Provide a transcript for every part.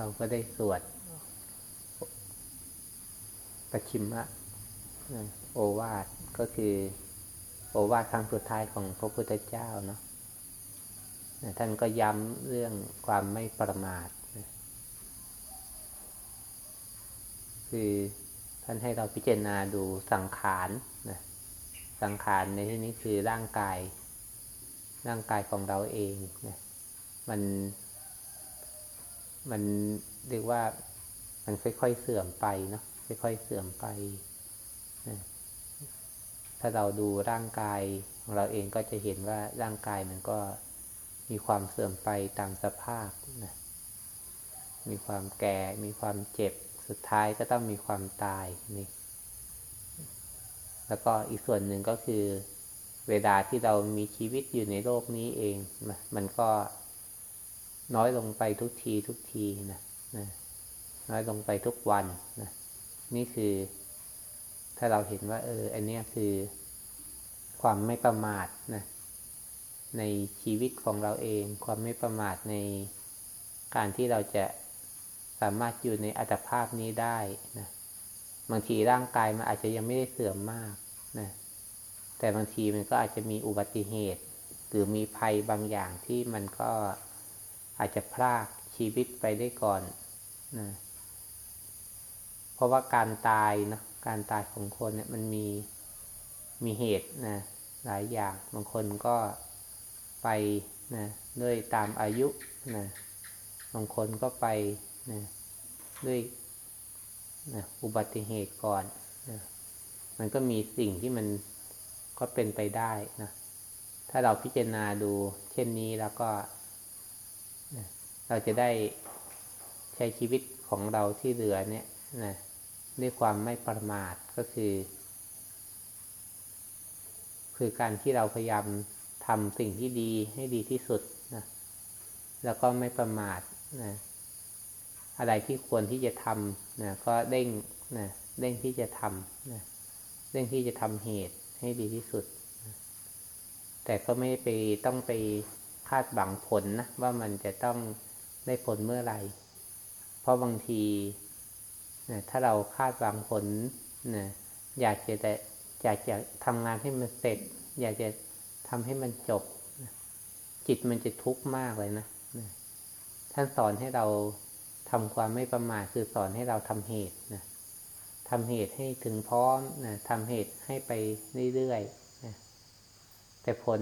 เราก็ได้สวดประชิมะโอวาทก็คือ โอวาทครั้งสุดท้ายของพระพุทธเจ้าเนาะท่านก็ย้ำเรื่องความไม่ประมาทคือท่านให้เราพิจารณาดูสังขารนะสังขารในที่นี้คือร่างกาย ร่างกายของเราเองนะมัน มันเรียกว่ามันค่อยๆเสื่อมไปเนาะค่อยๆเสื่อมไป ถ้าเราดูร่างกายของเราเองก็จะเห็นว่าร่างกายมันก็มีความเสื่อมไปตามสภาพนะมีความแก่ มีความเจ็บ สุดท้ายก็ต้องมีความตายนี่ แล้วก็อีกส่วนหนึ่งก็คือ เวลาที่เรามีชีวิตอยู่ในโลกนี้เอง มันก็ น้อยลงไปทุกทีทุกทีนะนะน้อยลงไปทุกวันนะนี่คือถ้าเราเห็นว่า เออ อันนี้คือความไม่ประมาทนะในชีวิตของเราเอง ความไม่ประมาทในการที่เราจะสามารถอยู่ในอัตภาพนี้ได้นะบางทีร่างกายมันอาจจะยังไม่ได้เสื่อมมากนะแต่บางทีมันก็อาจจะมีอุบัติเหตุ หรือมีภัยบางอย่างที่มันก็ อาจจะพลากชีวิตไปได้ก่อนนะเพราะว่าการตายนะการตายของคนเนี่ยมันมีมีเหตุนะหลายอย่างบางคนก็ไปนะด้วยตามอายุนะบางคนก็ไปนะด้วยนะอุบัติเหตุก่อนนะมันก็มีสิ่งที่มันก็เป็นไปได้นะถ้าเราพิจารณาดูเช่นนี้แล้วก็ เราจะได้ใช้ชีวิตของเราที่เหลือเนี่ยนะด้วยความไม่ประมาทก็คือ คือการที่เราพยายามทำสิ่งที่ดีให้ดีที่สุดนะแล้วก็ไม่ประมาทนะอะไรที่ควรที่จะทำนะก็เร่งนะเร่งที่จะทำนะเร่งที่จะทำเหตุให้ดีที่สุดนะแต่ก็ไม่ไปต้องไปคาดหวังผลนะว่ามันจะต้อง ได้ผลเมื่อไหร่ เพราะบางทีนะถ้าเราคาดหวังผลนะอยากจะแต่อยากจะทำงานให้มันเสร็จ อยากจะทำให้มันจบนะจิตมันจะทุกข์มากเลยนะนะท่านสอนให้เราทำความไม่ประมาทคือสอนให้เราทำเหตุนะทำเหตุให้ถึงพร้อมนะทำเหตุให้ไปเรื่อยๆนะแต่ผล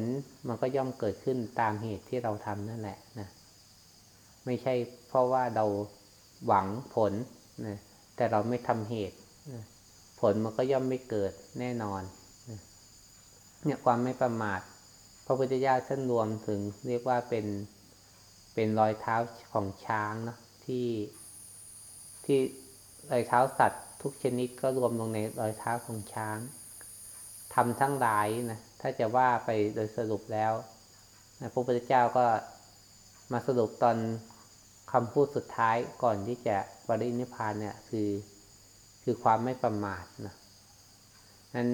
มันก็ย่อมเกิดขึ้นตามเหตุที่เราทำนั่นแหละนะ ไม่ใช่เพราะว่าเราหวังผลนะแต่เราไม่ทำเหตุนะผลมันก็ย่อมไม่เกิดแน่นอนนะเนี่ยความไม่ประมาท พระพุทธเจ้าท่านรวมถึงเรียกว่าเป็นเป็นรอยเท้าของช้างเนาะที่ที่รอยเท้าสัตว์ ทุกชนิดก็รวมลงในรอยเท้าของช้างทำทั้งหลายนะถ้าจะว่าไปโดยสรุปแล้วนะพระพุทธเจ้าก็มาสรุปตอน คำพูดสุดท้ายก่อนที่จะปรินิพานเนี่ยคือคือความไม่ประมาทนะนั้น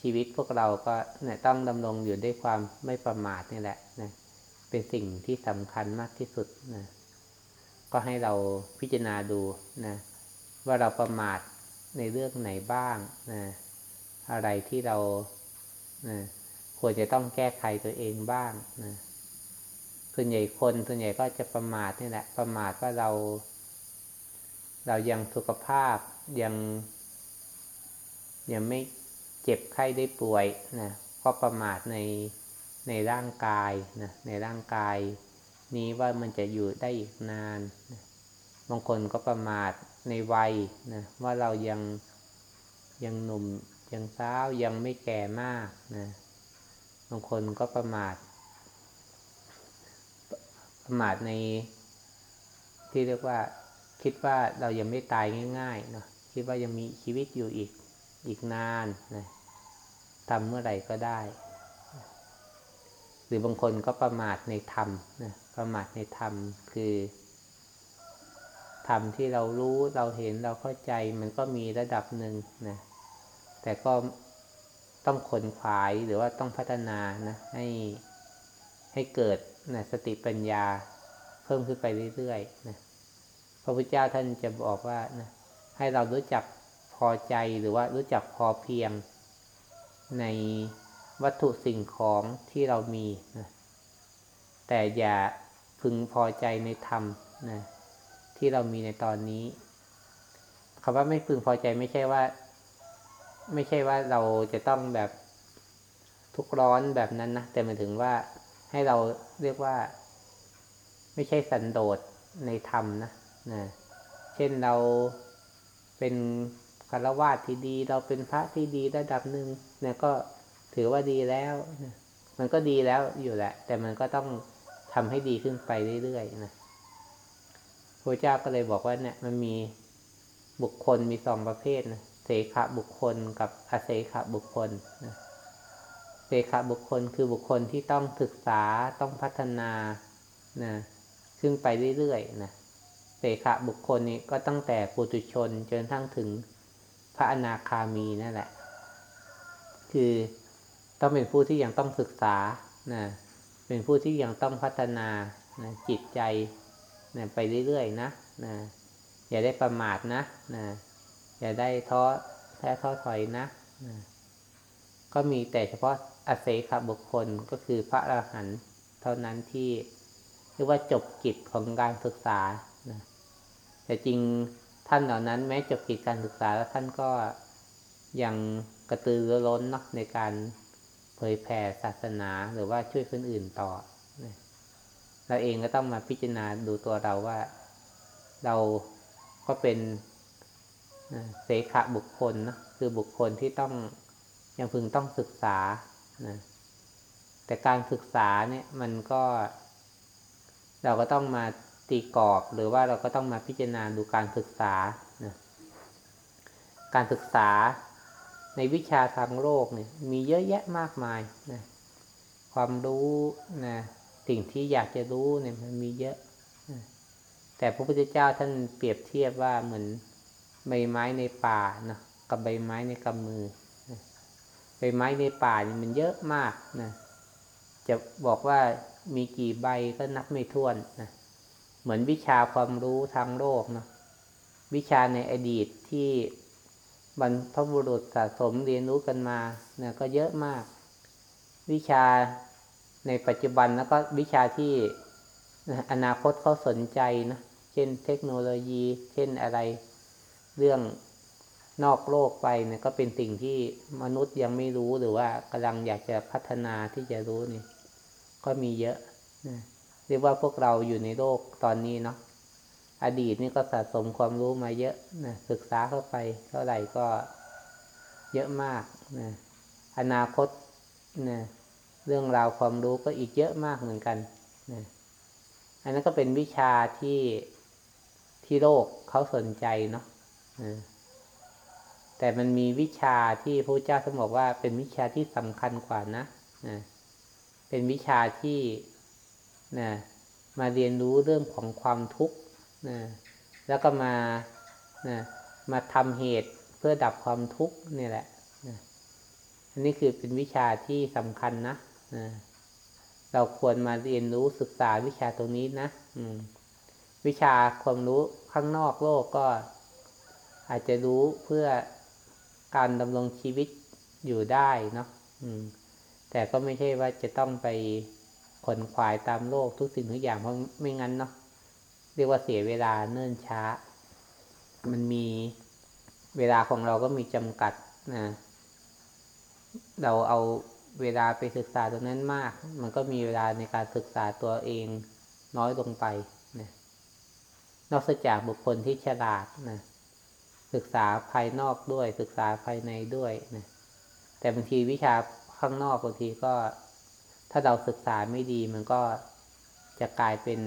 ชีวิตพวกเราก็เนี่ยต้องดำรงอยู่ด้วยความไม่ประมาทนี่แหละนะเป็นสิ่งที่สำคัญมากที่สุดนะก็ให้เราพิจารณาดูนะว่าเราประมาทในเรื่องไหนบ้างนะอะไรที่เรานะควรจะต้องแก้ไขตัวเองบ้างนะ ส่วนใหญ่คนส่วนใหญ่ก็จะประมาทนี่แหละ ประมาทว่าเรา เรายังสุขภาพยัง ยังไม่เจ็บไข้ได้ป่วยนะก็ประมาทในในร่างกายนะในร่างกาย นี้ว่ามันจะอยู่ได้อีกนานนะบางคนก็ประมาทในวัยนะว่าเรายังยังหนุ่มยังสาวยังไม่แก่มากนะบางคนก็ประมาท ประมาทในที่เรียกว่า คิดว่าเรายังไม่ตายง่ายๆเนาะคิดว่ายังมีชีวิตอยู่อีกอีกนานนะทำเมื่อไหร่ก็ได้ หรือบางคนก็ประมาทในธรรมนะประมาทในธรรมคือธรรมที่เรารู้เราเห็นเราเข้าใจมันก็มีระดับหนึ่งนะแต่ก็ต้องขนขวายหรือว่าต้องพัฒนานะให้ให้เกิด นะสติปัญญาเพิ่มขึ้นไปเรื่อยๆนะพระพุทธเจ้าท่านจะบอกว่านะให้เรารู้จักพอใจหรือว่ารู้จักพอเพียง ในวัตถุสิ่งของที่เรามีนะแต่อย่าพึงพอใจในธรรมนะที่เรามีในตอนนี้คำว่าไม่พึงพอใจไม่ใช่ว่า ไม่ใช่ว่าเราจะต้องแบบทุกร้อนแบบนั้นนะแต่หมายถึงว่า ให้เราเรียกว่า ไม่ใช่สันโดษในธรรมนะนะเช่นเราเป็นคารวะที่ดี เราเป็นพระที่ดีระดับหนึ่งเนี่ยก็ถือว่าดีแล้วนะมันก็ดีแล้วอยู่แหละ แต่มันก็ต้องทำให้ดีขึ้นไปเรื่อยๆนะพระเจ้าก็เลยบอกว่าเนี่ย มันมีบุคคลมีสองประเภทนะเสขบุคคลกับอาเสขบุคคลนะ เสขบุคคลคือบุคคลที่ต้องศึกษาต้องพัฒนานะซึ่งไปเรื่อยๆนะเสขบุคคลนี้ก็ตั้งแต่ปุถุชนจนทั้งถึงพระอนาคามีนั่นแหละ คือต้องเป็นผู้ที่ยังต้องศึกษานะเป็นผู้ที่ยังต้องพัฒนานะจิตใจนะไปเรื่อยๆนะนะอย่าได้ประมาทนะนะอย่าได้ท้อแท้ท้อถอยนะนะ ก็มีแต่เฉพาะอาเซขบุคคลก็คือพระอรหันต์เท่านั้นที่เรียกว่าจบกิจของการศึกษานะแต่จริงท่านเหล่านั้นแม้จบกิจการศึกษาแล้วท่านก็ยังกระตือรือร้นเนาะในการเผยแผ่ศาสนาหรือว่าช่วยคนอื่นต่อเราเองก็ต้องมาพิจารณาดูตัวเราว่า เราก็เป็นเสขะบุคคลนะคือบุคคลที่ต้อง ยังพึงต้องศึกษานะแต่การศึกษาเนี่ยมันก็ เราก็ต้องมาตีกรอบหรือว่าเราก็ต้องมาพิจารณาดูการศึกษานะการศึกษาในวิชาทางโลกเนี่ยมีเยอะแยะมากมายนะความรู้นะสิ่งที่อยากจะรู้เนี่ยมันมีเยอะนะแต่พระพุทธเจ้าท่านเปรียบเทียบว่าเหมือนใบไม้ในป่านะกับใบไม้ในกำมือ ใบไม้ในป่านี่มันเยอะมากนะจะบอกว่ามีกี่ใบก็นับไม่ถ้วนนะเหมือนวิชาความรู้ทางโลกเนาะวิชาในอดีตที่บรรพบุรุษสะสมเรียนรู้กันมาเนี่ยก็เยอะมาก วิชาในปัจจุบันแล้วก็วิชาที่อนาคตเขาสนใจนะเช่นเทคโนโลยี เช่นอะไร เรื่อง นอกโลกไปเนี่ยก็เป็นสิ่งที่มนุษย์ยังไม่รู้หรือว่ากำลังอยากจะพัฒนาที่จะรู้นี่ ก็มีเยอะนะเรียกว่าพวกเราอยู่ในโลกตอนนี้เนาะอดีตนี่ก็สะสมความรู้มาเยอะนะศึกษาเข้าไป เท่าไหร่ก็เยอะมากนะอนาคตนะเรื่องราวความรู้ก็อีกเยอะมากเหมือนกันนะอันนั้นก็เป็นวิชาที่ที่โลกเขาสนใจเนาะนะ แต่มันมีวิชาที่พระเจ้าสมบอกว่าเป็นวิชาที่สำคัญกว่านะนะเป็นวิชาที่นะมาเรียนรู้เรื่องของความทุกข์นะแล้วก็มานะมาทำเหตุเพื่อดับความทุกข์นี่แหละนะอันนี้คือเป็นวิชาที่สำคัญนะนะเราควรมาเรียนรู้ศึกษาวิชาตรงนี้นะอืมวิชาความรู้ข้างนอกโลกก็อาจจะรู้เพื่อ การดำรงชีวิตอยู่ได้เนาะแต่ก็ไม่ใช่ว่าจะต้องไปขนขวายตามโลกทุกสิ่งทุกอย่างเพราะไม่งั้นเนาะเรียกว่าเสียเวลาเนิ่นช้า มันมีเวลาของเราก็มีจำกัดนะเราเอาเวลาไปศึกษาตรงนั้นมาก มันก็มีเวลาในการศึกษาตัวเองน้อยลงไปนะนอกจากบุคคลที่ฉลาดนะ ศึกษาภายนอกด้วย ศึกษาภายในด้วยนะแต่บางทีวิชาข้างนอกบางทีก็ ถ้าเราศึกษาไม่ดีมันก็จะกลายเป็น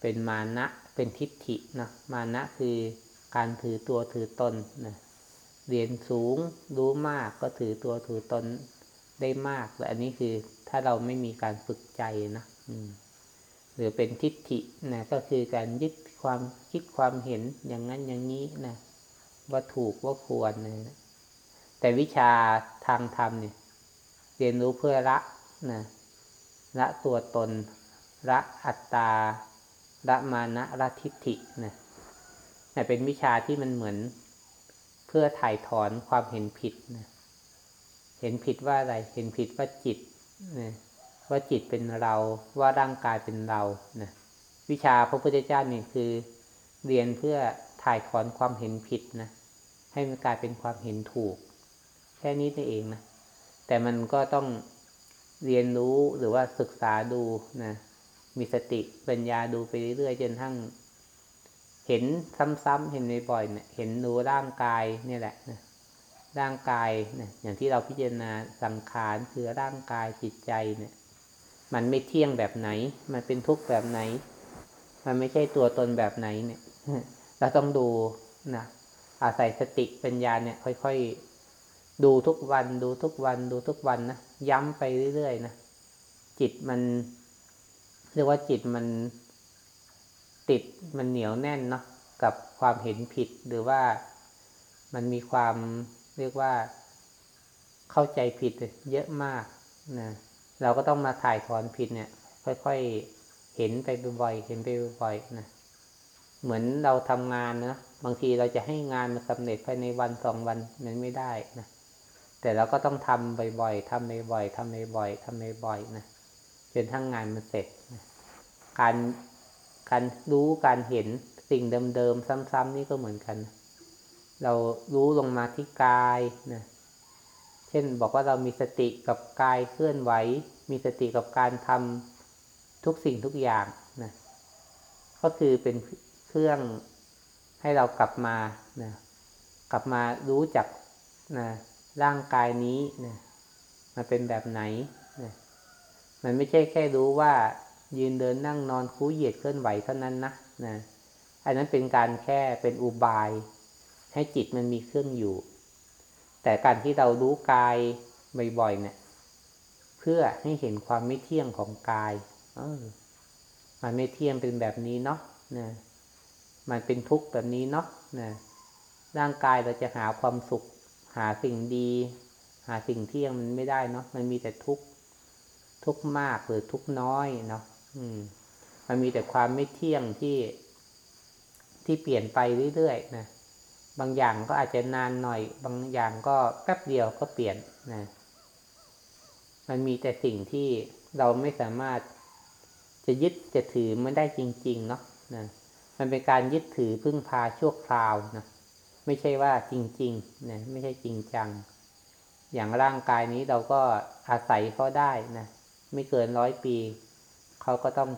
เป็นมานะ เป็นทิฏฐินะมานะคือการถือตัวถือตนนะเรียนสูงรู้มากก็ถือตัวถือตนได้มากและอันนี้คือถ้าเราไม่มีการฝึกใจนะหรือเป็นทิฏฐินะก็คือการยึด ความคิดความเห็นอย่างนั้นอย่างนี้นะว่าถูกว่าควรนะแต่วิชาทางธรรมเนี่ย เรียนรู้เพื่อละนะละตัวตน ละอัตตาละมานะละทิฏฐินะแต่เป็นวิชาที่มันเหมือนเพื่อถ่ายถอนความเห็นผิดนะเห็นผิดว่าอะไร เห็นผิดว่าจิตนะว่าจิตเป็นเราว่าร่างกายเป็นเรานะ วิชาพระพุทธเจ้าเนี่ยคือ เรียนเพื่อถ่ายถอนความเห็นผิดนะ ให้มันกลายเป็นความเห็นถูก แค่นี้เองนะ แต่มันก็ต้องเรียนรู้หรือว่าศึกษาดูนะ มีสติปัญญาดูไปเรื่อยๆจนทั้ง เห็นซ้ำๆเห็นบ่อยๆเนี่ยเห็นดูร่างกายเนี่ยแหละนะร่างกายนะอย่างที่เราพิจารณาสังขารคือร่างกายจิตใจเนี่ย มันไม่เที่ยงแบบไหน มันเป็นทุกข์แบบไหน มันไม่ใช่ตัวตนแบบไหนเนี่ยเราต้องดูนะอาศัยสติปัญญาเนี่ย ค่อยๆดูทุกวัน ดูทุกวัน ดูทุกวันนะย้ำไปเรื่อยๆนะจิตมัน เรียกว่าจิตมันติดมันเหนียวแน่นเนาะกับความเห็นผิดหรือว่ามันมีความเรียกว่าเข้าใจผิดเยอะมากนะเราก็ต้องมาถ่ายถอนผิดเนี่ย ค่อยๆ เห็นไปบ่อยๆเห็นไปบ่อยๆนะเหมือนเราทำงานนะบางทีเราจะให้งานมันสำเร็จภายในวันสองวันมันไม่ได้นะแต่เราก็ต้องทำบ่อยๆทำบ่อยๆทำบ่อยๆทำบ่อยๆนะจนทั้งงานมันเสร็จนะการการรู้การเห็นสิ่งเดิมๆซ้ำๆนี่ก็เหมือนกัน เรารู้ลงมาที่กายนะเช่นบอกว่าเรามีสติกับกายเคลื่อนไหว มีสติกับการทำ ทุกสิ่งทุกอย่างนะก็คือเป็นเครื่องให้เรากลับมานะกลับมารู้จักนะร่างกายนี้นะมันเป็นแบบไหนนะมันไม่ใช่แค่รู้ว่ายืนเดินนั่งนอนคูเหยียดเคลื่อนไหวเท่านั้นนะนะอันนั้นเป็นการแค่เป็นอุบาย ให้จิตมันมีเครื่องอยู่ แต่การที่เรารู้กายบ่อยๆเนี่ยเพื่อให้เห็นความไม่เที่ยงของกาย มันไม่เที่ยงเป็นแบบนี้เนาะนะ มันเป็นทุกข์แบบนี้เนาะนะร่างกายเราจะหาความสุข หาสิ่งดี หาสิ่งเที่ยงมันไม่ได้เนาะมันมีแต่ทุกข์ทุกข์มากหรือทุกข์น้อยเนาะอืม มันมีแต่ความไม่เที่ยงที่ที่เปลี่ยนไปเรื่อยๆนะบางอย่างก็อาจจะนานหน่อย บางอย่างก็แป๊บเดียวก็เปลี่ยนนะ มันมีแต่สิ่งที่เราไม่สามารถ จะยึดจะถือมันได้จริง ๆ เนาะนะมันเป็นการยึดถือพึ่งพาชั่วคราวนะไม่ใช่ว่าจริงๆนะไม่ใช่จริงจัง อย่างร่างกายนี้เราก็อาศัยเขาได้นะไม่เกินร้อยปีเขาก็ต้อง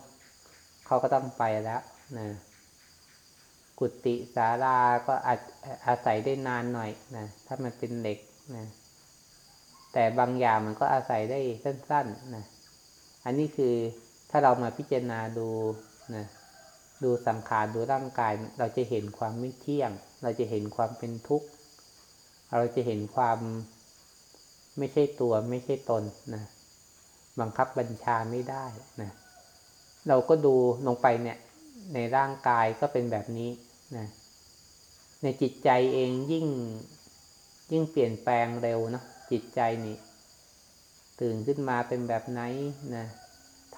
เขาก็ต้องไปแล้วนะกุฏิศาลาก็อาอาศัยได้นานหน่อยนะถ้ามันเป็นเหล็กนะแต่บางอย่างมันก็อาศัยได้สั้นๆนะอันนี้คือ ถ้าเรามาพิจารณาดูนะดูสังขารดูร่างกาย เราจะเห็นความไม่เที่ยง เราจะเห็นความเป็นทุกข์ เราจะเห็นความไม่ใช่ตัวไม่ใช่ตนนะบังคับบัญชาไม่ได้นะเราก็ดูลงไปเนี่ย ในร่างกายก็เป็นแบบนี้นะในจิตใจเองยิ่งยิ่งเปลี่ยนแปลงเร็วนะจิตใจนี่ ตื่นขึ้นมาเป็นแบบไหนนะ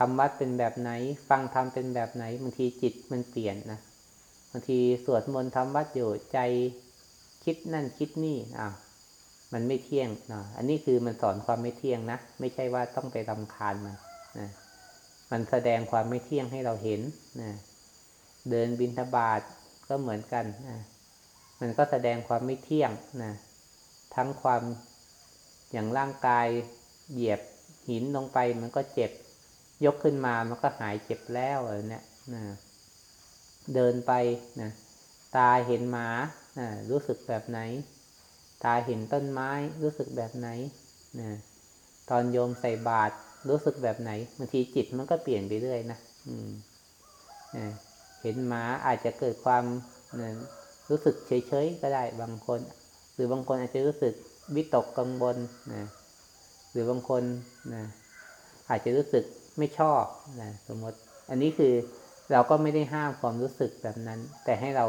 ทำวัดเป็นแบบไหน ฟังธรรมเป็นแบบไหนบางทีจิตมันเปลี่ยนนะบางทีสวดมนต์ทำวัดอยู่ใจคิดนั่นคิดนี่อ่ามันไม่เที่ยงนะอันนี้คือมันสอนความไม่เที่ยงนะไม่ใช่ว่าต้องไปรำคาญมันนะมันแสดงความไม่เที่ยงให้เราเห็นนะเดินบินทบาทก็เหมือนกันนะมันก็แสดงความไม่เที่ยงนะทั้งความอย่างร่างกายเหยียบหินลงไปมันก็เจ็บ ยกขึ้นมามันก็หายเจ็บแล้วเออเนี่ยนะเดินไปนะตาเห็นหมานะรู้สึกแบบไหน ตาเห็นต้นไม้รู้สึกแบบไหนนะตอนโยมใส่บาตรรู้สึกแบบไหนบางทีจิตมันก็เปลี่ยนไปเรื่อยนะอืมเห็นหมาอาจจะเกิดความรู้สึกเฉยๆก็ได้บางคน หรือบางคนอาจจะรู้สึกวิตกกังวลนะหรือบางคนนะอาจจะรู้สึก ไม่ชอบนะสมมติ อันนี้คือเราก็ไม่ได้ห้ามความรู้สึกแบบนั้น แต่ให้เรา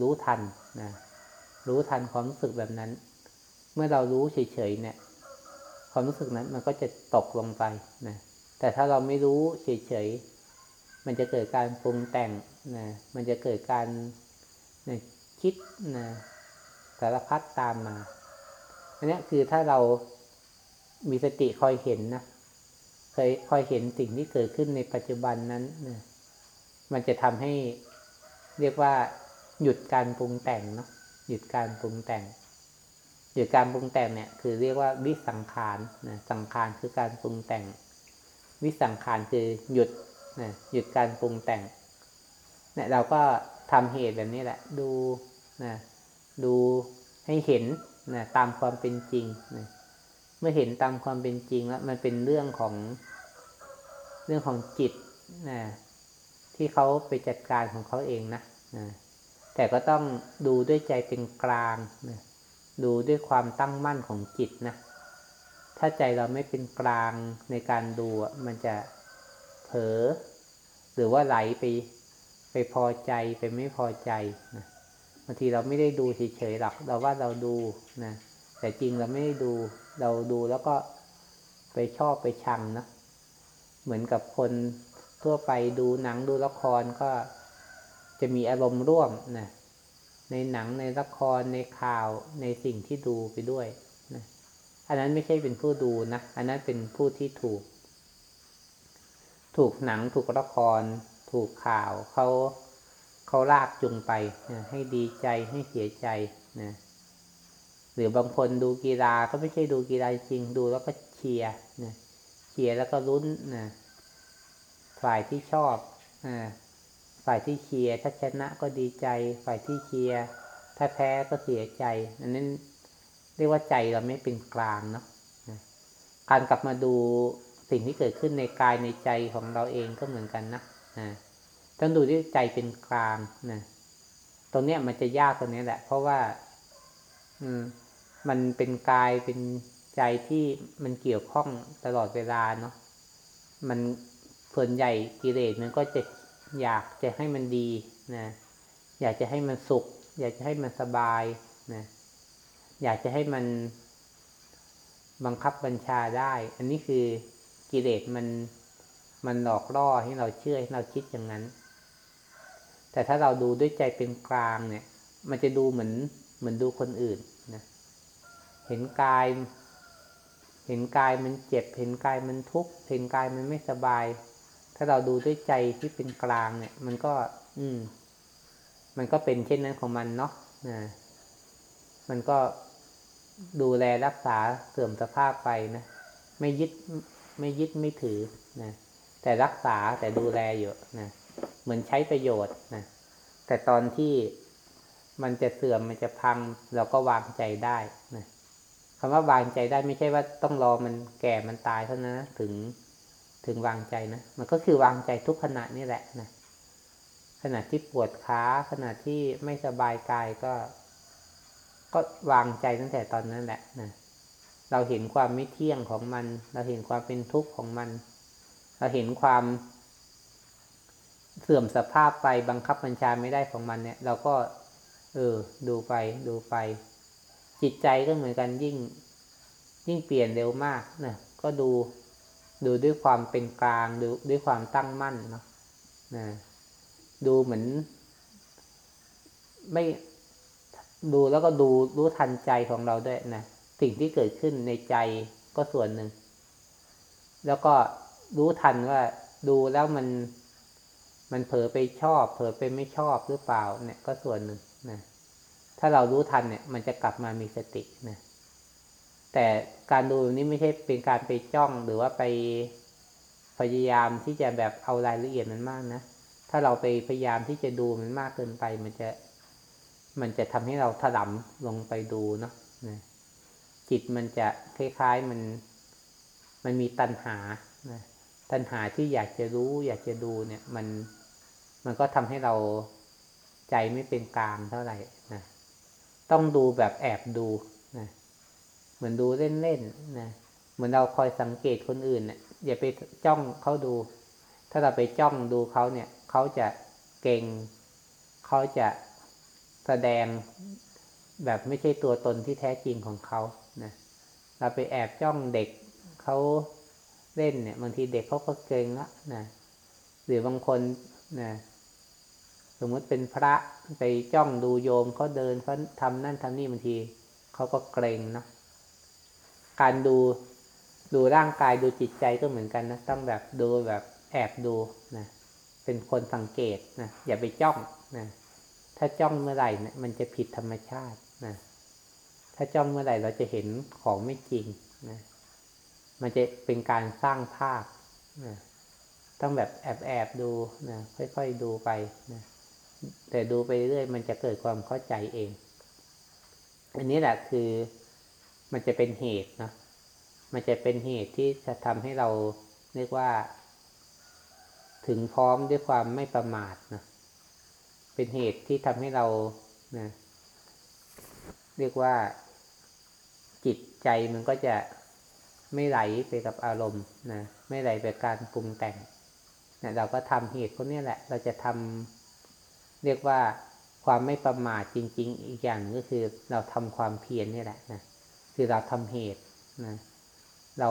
รู้ทันนะรู้ทันความรู้สึกแบบนั้น เมื่อเรารู้เฉยๆเนี่ย ความรู้สึกนั้นมันก็จะตกลงไปนะแต่ถ้าเราไม่รู้เฉยๆมันจะเกิดการปรุงแต่งนะมันจะเกิดการนะคิดนะสารพัดตามมาอันนี้คือถ้าเรามีสติคอยเห็นนะ เคยคอยเห็นสิ่งที่เกิดขึ้นในปัจจุบันนั้นนะมันจะทำให้เรียกว่า หยุดการปรุงแต่งเนาะหยุดการปรุงแต่งหยุดการปรุงแต่งเนี่ยคือเรียกว่าวิสังขารนะสังขารคือการปรุงแต่ง วิสังขารคือหยุดนะหยุดการปรุงแต่งเนี่ยเราก็ทำเหตุแบบนี้แหละ ดูนะดูให้เห็นนะตามความเป็นจริงนะ เมื่อเห็นตามความเป็นจริงแล้ว มันเป็นเรื่องของเรื่องของจิตนะที่เขาไปจัดการของเขาเองนะนะแต่ก็ต้องดูด้วยใจเป็นกลางนะดูด้วยความตั้งมั่นของจิตนะถ้าใจเราไม่เป็นกลางในการดูมันจะเผลอหรือว่าไหลไปไปพอใจไปไม่พอใจนะบางทีเราไม่ได้ดูเฉยๆหรอกเราว่าเราดูนะ แต่จริงเราไม่ได้ดูเราดูแล้วก็ไปชอบไปชังนะเหมือนกับคนทั่วไปดูหนังดูละครก็จะมีอารมณ์ร่วมนะในหนังในละครในข่าวในสิ่งที่ดูไปด้วยนะอันนั้นไม่ใช่เป็นผู้ดูนะ อันนั้นเป็นผู้ที่ถูก ถูกหนังถูกละคร ถูกข่าวเขาเขาลากจูงไปนะให้ดีใจให้เสียใจนะ หรือบางคนดูกีฬาก็ไม่ใช่ดูกีฬาจริงดูแล้วก็เชียร์นะเชียร์แล้วก็ลุ้นนะฝ่ายที่ชอบอ่าฝ่ายที่เชียร์ถ้าชนะก็ดีใจ ฝ่ายที่เชียร์ถ้าแพ้ก็เสียใจ อันนั้นเรียกว่าใจเราไม่เป็นกลางเนาะการกลับมาดูสิ่งที่เกิดขึ้นในกายในใจของเราเองก็เหมือนกันนะต้องดูด้วยใจเป็นกลางนะตรงเนี้ยมันจะยากตรงนี้แหละ เพราะว่า อืม มันเป็นกายเป็นใจที่มันเกี่ยวข้องตลอดเวลาเนาะมันส่วนใหญ่กิเลสมันก็จะอยากจะให้มันดีนะอยากจะให้มันสุข อยากจะให้มันสบายนะอยากจะให้มันบังคับบัญชาได้ อันนี้คือกิเลสมันมันหลอกล่อให้เราเชื่อให้เราคิดอย่างนั้น แต่ถ้าเราดูด้วยใจเป็นกลางเนี่ย มันจะดูเหมือนเหมือนดูคนอื่น เห็นกาย เห็นกายมันเจ็บ เห็นกายมันทุกข์ เห็นกายมันไม่สบาย ถ้าเราดูด้วยใจที่เป็นกลางเนี่ย มันก็ อืม มันก็เป็นเช่นนั้นของมันเนาะนะมันก็ดูแลรักษาเสื่อมสภาพไปนะ ไม่ยึดไม่ยึดไม่ถือนะแต่รักษาแต่ดูแลอยู่นะเหมือนใช้ประโยชน์นะแต่ตอนที่มันจะเสื่อมมันจะพังเราก็วางใจได้นะ คำว่าวางใจได้ไม่ใช่ว่าต้องรอมันแก่มันตายเท่านั้นนะถึงถึงวางใจนะ มันก็คือวางใจทุกขณะนี่แหละนะขณะที่ปวดขาขณะที่ไม่สบายกายก็ ก็วางใจตั้งแต่ตอนนั้นแหละนะเราเห็นความไม่เที่ยงของมัน เราเห็นความเป็นทุกข์ของมัน เราเห็นความ เสื่อมสภาพไปบังคับบัญชาไม่ได้ของมันเนี่ย เราก็ เออ ดูไปดูไป จิตใจก็เหมือนกันยิ่ง ยิ่งเปลี่ยนเร็วมากนะก็ดูดูด้วยความเป็นกลางดูด้วยความตั้งมั่นเนาะนะดูเหมือน ไม่ดูแล้วก็ดูรู้ทันใจของเราด้วยนะสิ่งที่เกิดขึ้นในใจก็ส่วนหนึ่ง แล้วก็รู้ทันว่าดูแล้วมัน มันเผลอไปชอบ เผลอไปไม่ชอบหรือเปล่า เนี่ยก็ส่วนหนึ่งนะ ถ้าเรารู้ทันเนี่ย มันจะกลับมามีสตินะแต่การดูนี้ไม่ใช่เป็นการไปจ้องหรือว่าไปพยายามที่จะแบบเอารายละเอียดมันมากนะ ถ้าเราไปพยายามที่จะดูมันมากเกินไป มันจะ มันจะทำให้เราถลำลงไปดูเนาะนะจิตมันจะคล้ายๆมัน มันมีตัณหานะตัณหาที่อยากจะรู้ อยากจะดูเนี่ย มัน มันก็ทำให้เราใจไม่เป็นกลางเท่าไหร่ ต้องดูแบบแอบดูนะเหมือนดูเล่นๆนะเหมือนเราคอยสังเกตคนอื่นเนะี่ยอย่าไปจ้องเขาดู ถ้าเราไปจ้องดูเขาเนี่ยเขาจะเก่ง เขาจะแสดงแบบไม่ใช่ตัวตนที่แท้จริงของเขานะเราไปแอบจ้องเด็กเขาเล่นเนี่ย บางทีเด็กเขาก็เก่งละนะหรือบางคนนะ สมมติเป็นพระไปจ้องดูโยมเขาเดินเขาทำนั่นทำนี่บางทีเขาก็เกรงเนาะการดูดูร่างกายดูจิตใจก็เหมือนกันนะต้องแบบดูแบบแอบดูนะเป็นคนสังเกตนะอย่าไปจ้องนะถ้าจ้องเมื่อไหร่นี่ยมันจะผิดธรรมชาตินะถ้าจ้องเมื่อไหร่เราจะเห็นของไม่จริงนะมันจะเป็นการสร้างภาพนะต้องแบบแอบแอบดูนะค่อยๆดูไปนะ แต่ดูไปเรื่อยมันจะเกิดความเข้าใจเอง อันนี้แหละคือมันจะเป็นเหตุนะมันจะเป็นเหตุที่จะทำให้เราเรียกว่า ถึงพร้อมด้วยความไม่ประมาทนะเป็นเหตุที่ทำให้เรานะเรียกว่า จิตใจมันก็จะไม่ไหลไปกับอารมณ์นะไม่ไหลไปการปรุงแต่งนะเราก็ทำเหตุพวกนี้แหละ เราจะทำ เรียกว่าความไม่ประมาทจริง ๆ อีกอย่างก็คือเราทำความเพียรนี่แหละนะคือเราทำเหตุนะเรา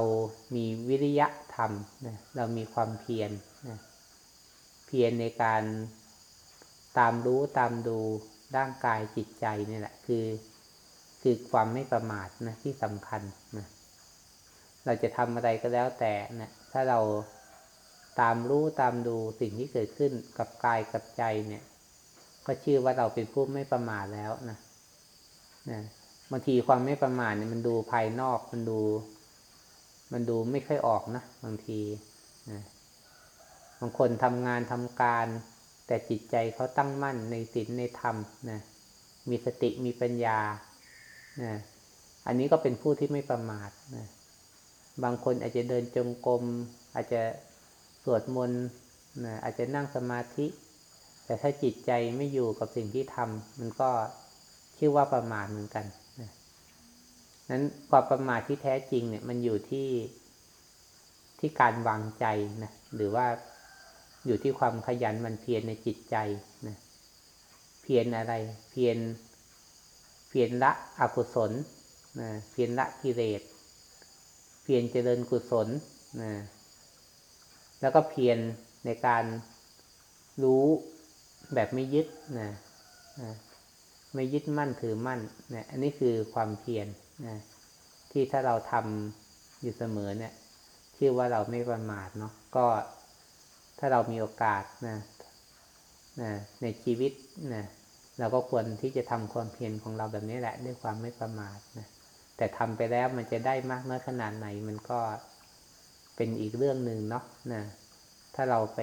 มีวิริยะธรรมนะเรามีความเพียรนะเพียรในการตามรู้ตามดูร่างกายจิตใจนี่แหละ คือ คือความไม่ประมาทนะที่สำคัญนะเราจะทำอะไรก็แล้วแต่นะถ้าเราตามรู้ตามดูสิ่งที่เกิดขึ้นกับกายกับใจเนี่ย ก็ชื่อว่าเราเป็นผู้ไม่ประมาทแล้วนะนะบางทีความไม่ประมาทเนี่ยมันดูภายนอกมันดู มันดูไม่ค่อยออกนะบางทีนะบางคนทำงานทำการ แต่จิตใจเขาตั้งมั่นในศีลในธรรมนะมีสติมีปัญญานะอันนี้ก็เป็นผู้ที่ไม่ประมาทนะบางคนอาจจะเดินจงกรมอาจจะสวดมนต์นะอาจจะนั่งสมาธิ แต่ถ้าจิตใจไม่อยู่กับสิ่งที่ทำมันก็ชื่อว่าประมาทเหมือนกันนะนั้นความประมาทที่แท้จริงเนี่ย มันอยู่ที่ที่การวางใจนะหรือว่าอยู่ที่ความขยันมันเพียรในจิตใจนะเพียรอะไร เพียรเพียรละอกุศลนะเพียรละกิเลสเพียรเจริญกุศลนะแล้วก็เพียรในการรู้ แบบไม่ยึดนะนะไม่ยึดมั่นถือมั่นนะอันนี้คือความเพียรนะที่ถ้าเราทำอยู่เสมอเนี่ยชื่อว่าเราไม่ประมาทเนาะก็ถ้าเรามีโอกาสนะนะในชีวิตนะเราก็ควรที่จะทำความเพียรของเราแบบนี้แหละด้วยความไม่ประมาทนะแต่ทำไปแล้วมันจะได้มากน้อยขนาดไหน มันก็เป็นอีกเรื่องหนึ่งเนาะนะถ้าเราไป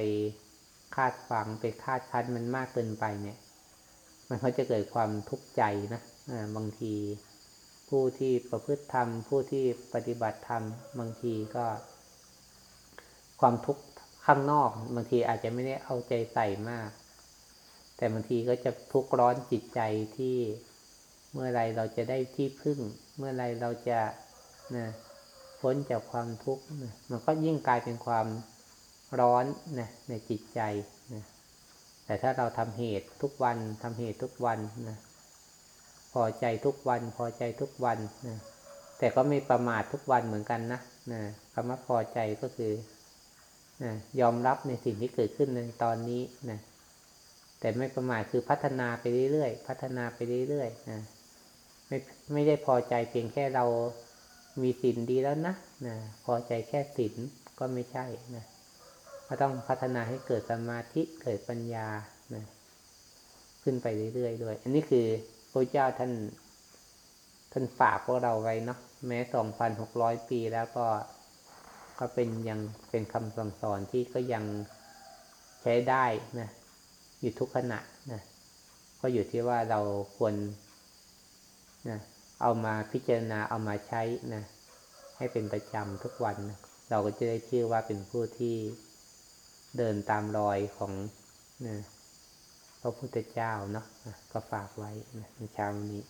คาดฝังไปคาดคั้นมันมากเกินไปเนี่ย มันก็จะเกิดความทุกข์ใจนะบางทีผู้ที่ประพฤติธรรม ผู้ที่ปฏิบัติธรรม บางทีก็ ความทุกข์ข้างนอก บางทีอาจจะไม่ได้เอาใจใส่มาก แต่บางทีก็จะทุกข์ร้อนจิตใจที่เมื่อไรเราจะได้ที่พึ่ง เมื่อไรเราจะนะพ้นจากความทุกข์มันก็ยิ่งกลายเป็นความ ร้อนนะในจิตใจนะแต่ถ้าเราทำเหตุทุกวันทำเหตุทุกวันนะพอใจทุกวัน พอใจทุกวันนะแต่ก็ไม่ประมาททุกวันเหมือนกันนะนะคำว่าพอใจก็คือนะยอมรับในสิ่งที่เกิดขึ้นในตอนนี้นะแต่ไม่ประมาทคือพัฒนาไปเรื่อยๆพัฒนาไปเรื่อยๆนะไม่ไม่ได้พอใจเพียงแค่เรามีศีลดีแล้วนะนะพอใจแค่ศีลก็ไม่ใช่นะ ก็ต้องพัฒนาให้เกิดสมาธิเกิดปัญญานะขึ้นไปเรื่อยๆด้วย อันนี้คือพระเจ้าท่านท่านฝากพวกเราไว้เนาะแม้สองพันหกร้อยปีแล้วก็ก็เป็นยังเป็นคำสั่งสอนที่ก็ยังใช้ได้นะอยู่ทุกขณะนะก็อยู่ที่ว่าเราควรนะเอามาพิจารณาเอามาใช้นะให้เป็นประจำทุกวันนะเราก็จะได้ชื่อว่าเป็นผู้ที่ เดินตามรอยของนะพระพุทธเจ้าเนาะก็ฝากไว้นะในเช้านี้